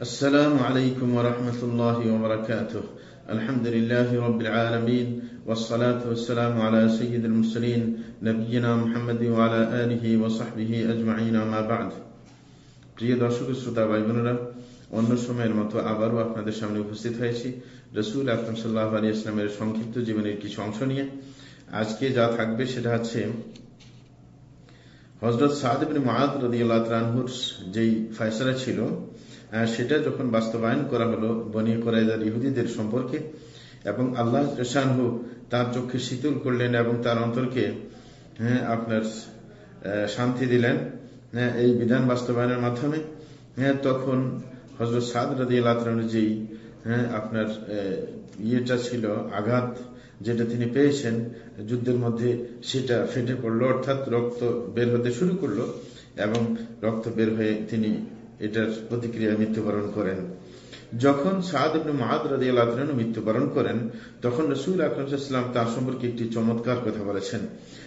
السلام عليكم ورحمة الله وبركاته الحمد لله رب العالمين والصلاة والسلام على سيد المرسلين نبينا محمد وعلى آله وصحبه أجمعين ما بعد প্রিয় দর্শক শ্রোতা ভাই বোনেরা অন্য সময়ের মতো আবারও আপনাদের সামনে উপস্থিত হয়েছি রসুল আকরম সাল্লাহ আলী ইসলামের সংক্ষিপ্ত জীবনের কিছু অংশ নিয়ে আজকে যা থাকবে সেটা হচ্ছে হজরত সাহাদিবিন মাহাদ রদি আল্লাহ যেই ফয়সলা ছিল সেটা যখন বাস্তবায়ন করা হলো বনিয়ে করাইদার ইহুদিদের সম্পর্কে, এবং আল্লাহ শাহু তার চোখে শীতল করলেন এবং তার অন্তরকে হ্যাঁ আপনার শান্তি দিলেন হ্যাঁ এই বিধান বাস্তবায়নের মাধ্যমে হ্যাঁ তখন হজরত সাদ রাদি আল্লাহ যেই হ্যাঁ আপনার ইয়েটা ছিল, আঘাত যেটা তিনি পেয়েছেন, যুদ্ধের মধ্যে সেটা ফেটে পড়ল, অর্থাৎ রক্ত বের হতে শুরু করল, এবং রক্ত বের হয়ে তিনি এটার প্রতিক্রিয়া মৃত্যুবরণ করেন। যখন সাদ আল্লাহ মৃত্যুবরণ করেন, তখন রসুল আকরমসাল্লাম তার সম্পর্কে একটি চমৎকার কথা বলেছেন।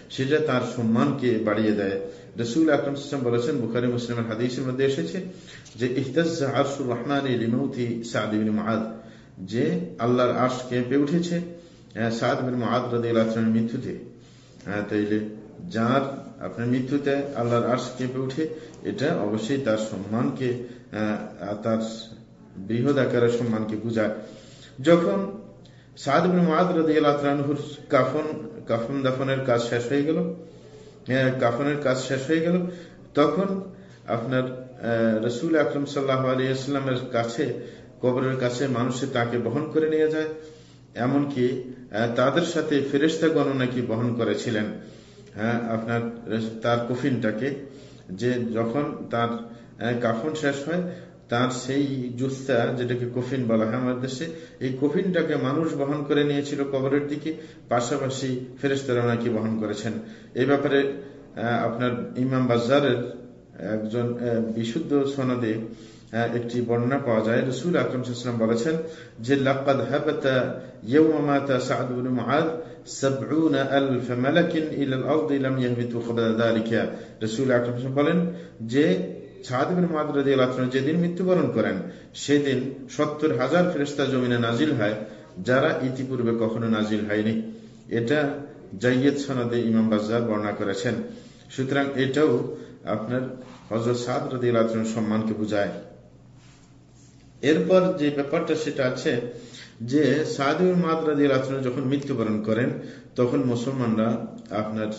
সেটা তার সম্মানকে বাড়িয়ে দেয়। রসুল আকরমসাল্লাম বলেছেন, বুখারি মুসলিমের হাদিসের মধ্যে এসেছে যে ইহতাজ রহমান সাদ মাহাদ যে আল্লাহর আর্শ কেঁপে উঠেছে সাদ বিন মাহাদ রাজি আল্লাহ মৃত্যুতে। তাইলে যার আপনার মৃত্যুতে আল্লাহর আর্শ কেঁপে উঠে এটা অবশ্যই তার সম্মানকে তার বৃহৎ আকারের সম্মানকে বুঝায়। যখন সাদ কাফন কাফন দাফনের কাজ শেষ হয়ে গেল কাফনের কাজ শেষ হয়ে গেল, তখন আপনার রসুল আকরম সাল্লাহ আলিয়াল্লামের কাছে, কবরের কাছে মানুষে তাকে বহন করে নিয়ে যায়। এমনকি তাদের সাথে ফেরেস্তা গণনা কি বহন করেছিলেন। হ্যাঁ আপনার তার কফিনটাকে, যে যখন তার কাফন শেষ হয়, তার সেই জুস্তা যেটাকে কফিন বলা হয় আমাদের দেশে, এই কফিনটাকে মানুষ বহন করে নিয়েছিল কবরের দিকে, পাশাপাশি ফেরেস্তারা নাকি বহন করেছেন। এই ব্যাপারে আপনার ইমাম বাজারের একজন বিশুদ্ধ সনদে একটি বর্ণনা পাওয়া যায়। রসুল আকরম সাল্লাম বলেছেন যে, লাকাদ হাবাতা ইয়াউমা মাতা সাদ ইবনে মুআদ 70 আলফ মালাকিন ইলা আল-আরদ লাম ইয়াহবিতু ক্বাবলা যালিকা। রাসূল আকরাম বলেন যে, সাদ ইবনে মুআদ রাদিয়াল্লাহু আনহু যেদিন মৃত্যুবরণ করেন, সেদিন 70 হাজার ফেরেশতা জমিনে নাজিল হয়, যারা ইতিপূর্বে কখনো নাজিল হয়নি। এটা জাইয়দ সনদে ইমাম বাজ্জার বর্ণনা করেছেন। সুতরাং এটাও আপনার হযরত সাদ রাদিয়াল্লাহু আনহুর সম্মানকে বোঝায়। এরপর যে ব্যাপারটা সেটা আছে যে সাদুল মাদরাদি যখন মৃত্যুবরণ করেন, তখন মুসলমানরা আপনার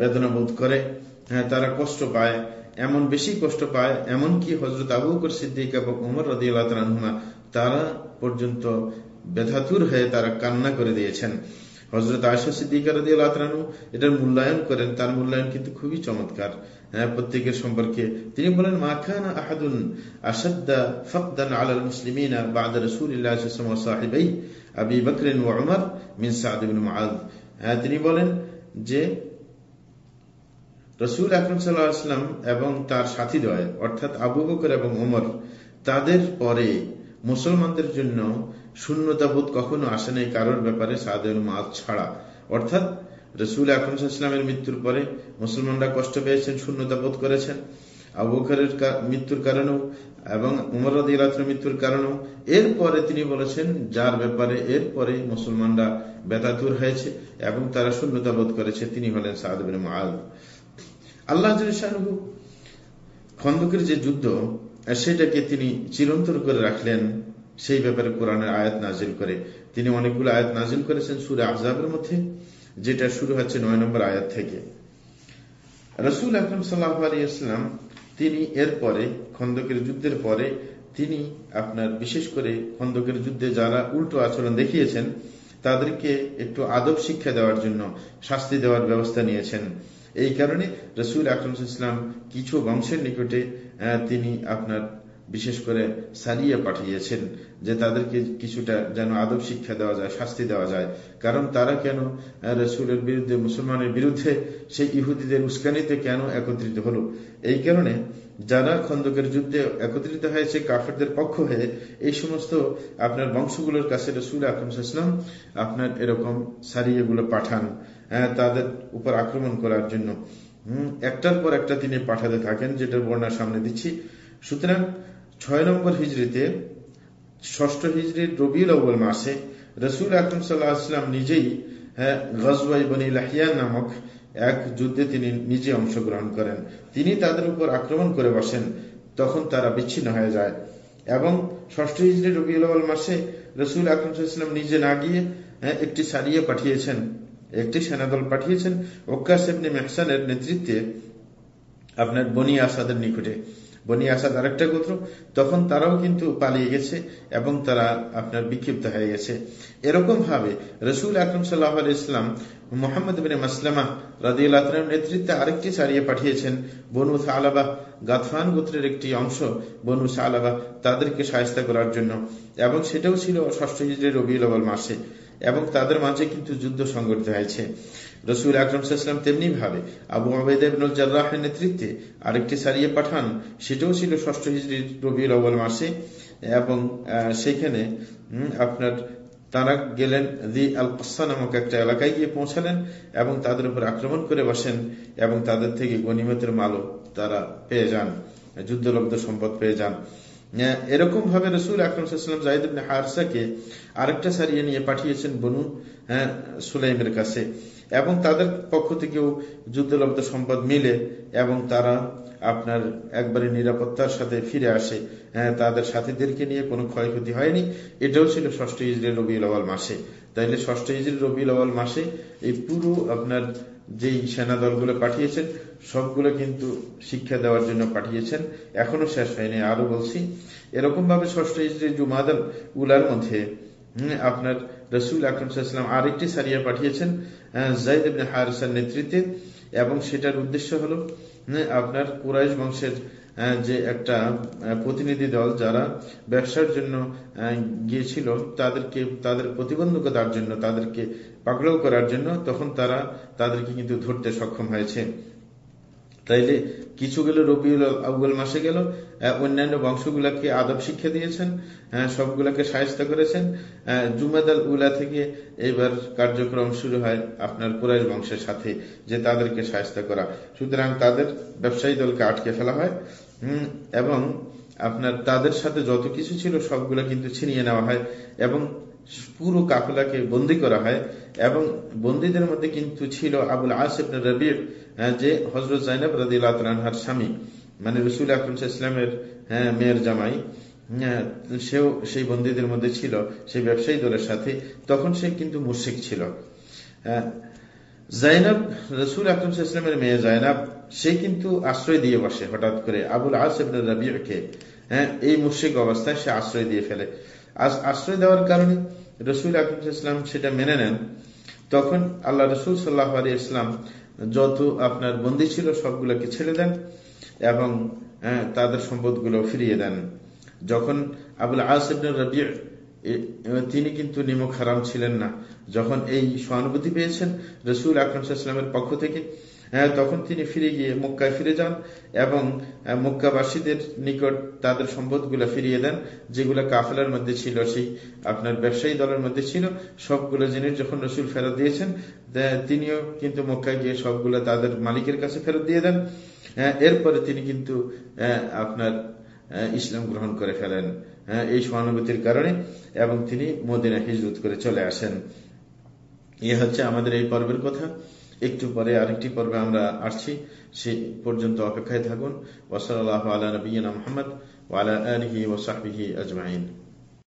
বেদনা বোধ করে। হ্যাঁ তারা কষ্ট পায়, এমন বেশি কষ্ট পায় এমন কি হজরত আবু বকর সিদ্দিক এবং উমর রদি আল্লাহ তারা পর্যন্ত ব্যথাতুর হয়ে তারা কান্না করে দিয়েছেন। হজরত আয়সা সিদ্দিকা রদি আল্লাহ এটার মূল্যায়ন করেন। তার মূল্যায়ন কিন্তু খুবই চমৎকার। হ্যাঁ, প্রত্যেকের সম্পর্কে তিনি বলেন হ্যাঁ, তিনি বলেন যে রসুল আকরম সাল্লাম এবং তার সাথী দয় অর্থাৎ আবু বকর এবং ওমর তাদের পরে মুসলমানদের জন্য শূন্যতা বোধ কখনো আসে নাই কারোর ব্যাপারে সাদ মাদ ছাড়া। অর্থাৎ রসুল আকরমসাল্লামের মৃত্যুর পরে মুসলমানরা কষ্ট পেয়েছেন শূন্যতা বোধ করেছেন আবুখারের মৃত্যুর কারণেও এবং উমর মৃত্যুর কারণেও। এরপরে তিনি বলেছেন, যার ব্যাপারে এরপরে মুসলমানরা বেতাতুর হয়েছে এবং তারা শূন্যতা বোধ করেছে, তিনি হলেন সাহাদিন মাল আল্লাহ খন্দকের যে যুদ্ধ, সেটাকে তিনি চিরন্তর করে রাখলেন। সেই ব্যাপারে কোরআনের আয়াত নাজিল করে। তিনি অনেকগুলো আয়াত নাজিল করেছেন সুরে আজাবের মধ্যে, যেটা শুরু হচ্ছে নয় নম্বর আয়াত থেকে। রসুল আকরম সাল্লাহাম তিনি এরপরে, খন্দকের যুদ্ধের পরে, তিনি আপনার বিশেষ করে খন্দকের যুদ্ধে যারা উল্টো আচরণ দেখিয়েছেন, তাদেরকে একটু আদব শিক্ষা দেওয়ার জন্য শাস্তি দেওয়ার ব্যবস্থা নিয়েছেন। এই কারণে রসুল আকরম ইসলাম কিছু বংশের নিকটে তিনি আপনার বিশেষ করে সারিয়া পাঠিয়েছেন যে তাদেরকে কিছুটা যেন আদব শিক্ষা দেওয়া যায়, শাস্তি দেওয়া যায়। কারণ তারা কেন রসুলের বিরুদ্ধে, মুসলমানের বিরুদ্ধে সেই ইহুদিদের উস্কানিতে কেন একত্রিত হলো? এই কারণে যারা খন্দকের যুদ্ধে একত্রিত হয়েছে, কাফেরদের পক্ষ হয়ে এই সমস্ত আপনার বংশগুলোর কাছে রসুল আকরমসাল্লাম আপনার এরকম সারিয়াগুলো পাঠান তাদের উপর আক্রমণ করার জন্য। একটার পর একটা তিনি পাঠাতে থাকেন, যেটার বর্ণার সামনে দিচ্ছি। সুতরাং ছয় নম্বর হিজড়িতে ষষ্ঠ হিজড়ির রবিউল আউ্বল মাসে রসুল আকরম সাল্লাহাম নিজেই হ্যাঁ, গজবাই বনি লাহিয়ান নামক এক যুদ্ধে তিনি নিজে অংশগ্রহণ করেন। তিনি তাদের উপর আক্রমণ করে বসেন তখন তারা বিচ্ছিন্ন হয়ে যায়। এবং ষষ্ঠ হিজড়ি রবিউল আউ্বল মাসে রসুল আকরম সাল্লাম নিজে না গিয়ে হ্যাঁ, একটি সারিয়ে পাঠিয়েছেন একটি সেনাদল পাঠিয়েছেন। ওকাস মেহসানের নেতৃত্বে আপনার বনি আসাদের নিকটে। বনি আসাদ আরেকটা গোত্র, তখন তারাও কিন্তু পালিয়ে গেছে এবং তারা আপনার বিক্ষিপ্ত হয়ে গেছে। এরকম ভাবে রসুল আকরম সাল্লাহ ইসলাম মোহাম্মদ বিন মাসলামা রাদিউল্লাহ নেতৃত্বে আরেকটি সারিয়ে পাঠিয়েছেন, বনু সালাবা। গাতফান গোত্রের একটি অংশ বনু সালাবা তাদেরকে সাহস্তা করার জন্য। এবং সেটাও ছিল ষষ্ঠ হিজড়ি রবিউল মাসে। এবং তাদের মাঝে কিন্তু যুদ্ধ সংগঠিত হয়েছে। রসুল আকরম সাল্লাম তেমনি ভাবে আবু আবেদুল জার্রাহের নেতৃত্বে আরেকটি সারিয়ে পাঠান সেটাও ছিল ষষ্ঠ হিজড়ির রবিউল আউ্বাল মাসে। এবং সেখানে আপনার তারা গেলেন দি আল কসা নামক একটা এলাকায় গিয়ে পৌঁছালেন এবং তাদের উপর আক্রমণ করে বসেন এবং তাদের থেকে গণিমতের মালও তারা পেয়ে যান যুদ্ধলব্ধ সম্পদ পেয়ে যান। এরকম ভাবে রসুল আকরমসাল্লাম জাহিদ হারসাকে আরেকটা সারিয়ে নিয়ে পাঠিয়েছেন বনু হ্যাঁ, সুলাইমের কাছে। এবং তাদের পক্ষ থেকেও যুদ্ধলব্ধ সম্পদ মিলে এবং তারা আপনার একবারে নিরাপত্তার সাথে ফিরে আসে। হ্যাঁ, তাদের সাথীদেরকে নিয়ে কোনো ক্ষয়ক্ষতি হয়নি। এটাও ছিল ষষ্ঠ ইজরের রবি আওয়াল মাসে। তাইলে ষষ্ঠ ইজরের রবি আওয়াল মাসে এই পুরো আপনার যেই সেনা দলগুলো পাঠিয়েছেন সবগুলো কিন্তু শিক্ষা দেওয়ার জন্য পাঠিয়েছেন। এখনও শেষ হয়নি। আরও বলছি এরকম ভাবে ষষ্ঠ ইজরি জুমাদাল উলার মধ্যে আপনার রসুল আকরম আরেকটি সারিয়া পাঠিয়েছেন জাইদ হারসার নেতৃত্বে, এবং সেটার উদ্দেশ্য হলো আপনার কুরাইশ বংশের যে একটা প্রতিনিধি দল যারা ব্যবসার জন্য গিয়েছিল, তাদেরকে, তাদের প্রতিবন্ধকতার জন্য, তাদেরকে পাকড়াও করার জন্য, তখন তারা তাদেরকে কিন্তু ধরতে সক্ষম হয়েছে। তাইলে কিছু গেল রবিউল আউ্বাল মাসে গেল অন্যান্য বংশগুলাকে আদব শিক্ষা দিয়েছেন সবগুলাকে সাহায্য করেছেন জুমাদ আল উলা থেকে এবার কার্যক্রম শুরু হয় আপনার কুরাইশ বংশের সাথে যে তাদেরকে সাহায্য করা। সুতরাং তাদের ব্যবসায়ী দলকে আটকে ফেলা হয় এবং আপনার তাদের সাথে যত কিছু ছিল সবগুলো কিন্তু ছিনিয়ে নেওয়া হয়, এবং পুরো কাফলাকে বন্দি করা হয় এবং বন্দীদের মধ্যে কিন্তু ছিল আবুল আসিফ রবির যে হজরত জাইনাব রাদিহার স্বামী। মানে রসুল আকরম ইসলামের হ্যাঁ, মেয়ের জামাই হ্যাঁ, সেও সেই বন্দীদের মধ্যে ছিল সেই ব্যবসায়ী দলের সাথে। তখন সে কিন্তু মুর্শিক ছিল। হ্যাঁ, জাইনাব রসুল আকরম ইসলামের মেয়ে জাইনাব সে কিন্তু আশ্রয় দিয়ে বসে হঠাৎ করে আবুল আসিফ রবিরকে হ্যাঁ এই মুর্শিক অবস্থায় সে আশ্রয় দিয়ে ফেলে। আশ্রয় দেওয়ার কারণে রসুল ইসলাম সেটা মেনে নেন তখন আল্লাহ রসুল সাল্লাহ আলী ইসলাম যত আপনার বন্দি ছিল সবগুলোকে ছেড়ে দেন এবং তাদের সম্পদগুলো ফিরিয়ে দেন। যখন আবুল আসিব রবি তিনি কিন্তু নিমক হারাম ছিলেন না। যখন এই সহানুভূতি পেয়েছেন রসুল আকরমসাল্লামের পক্ষ থেকে হ্যাঁ, তখন তিনি ফিরে গিয়ে মক্কায় ফিরে যান এবং মক্কাবাসীদের নিকট তাদের সম্পদগুলো ফিরিয়ে দেন যেগুলো কাফেলার মধ্যে ছিল সেই আপনার ব্যবসায়ী দলের মধ্যে ছিল সবগুলো জিনিস যখন রসুল ফেরত দিয়েছেন তিনিও কিন্তু মক্কায় গিয়ে সবগুলো তাদের মালিকের কাছে ফেরত দিয়ে দেন। হ্যাঁ, এরপরে তিনি কিন্তু আপনার ইসলাম গ্রহণ করে ফেলেন হ্যাঁ, এই সহানুভূতির কারণে এবং তিনি মদিনা হিজরত করে চলে আসেন। এ হচ্ছে আমাদের এই পর্বের কথা। একটু পরে আরেকটি পর্বে আমরা আসছি। সে পর্যন্ত অপেক্ষায় থাকুন। ওসল আলা নবীনা মোহাম্মদ ওয়ালা আলহি ওসাহি আজমাইন।